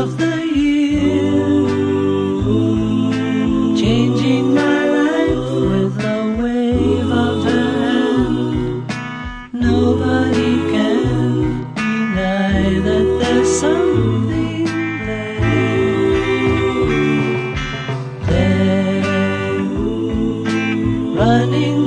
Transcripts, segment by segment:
of the year. Changing my life with a wave of her hand. Nobody can deny that there's something there. There, running.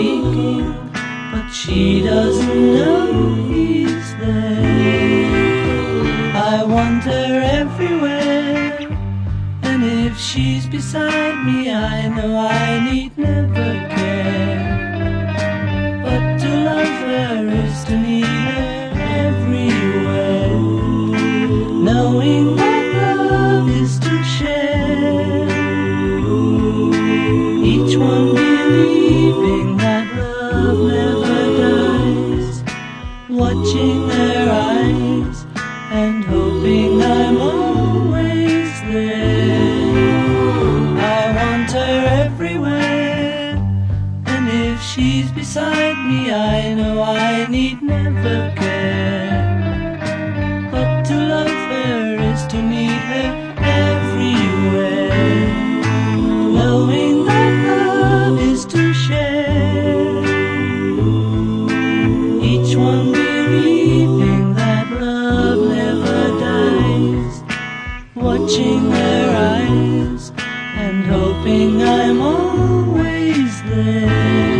speaking, but she doesn't know he's there. I want her everywhere, and if she's beside me, I know I need never care. But to love her is to need her everywhere, knowing that love is to share. Each one believes. Watching their eyes and hoping I'm always there. I want her everywhere. And if she's beside me, I know I need never care. But to love her is to need her everywhere. Knowing that love is to share. Each one bem.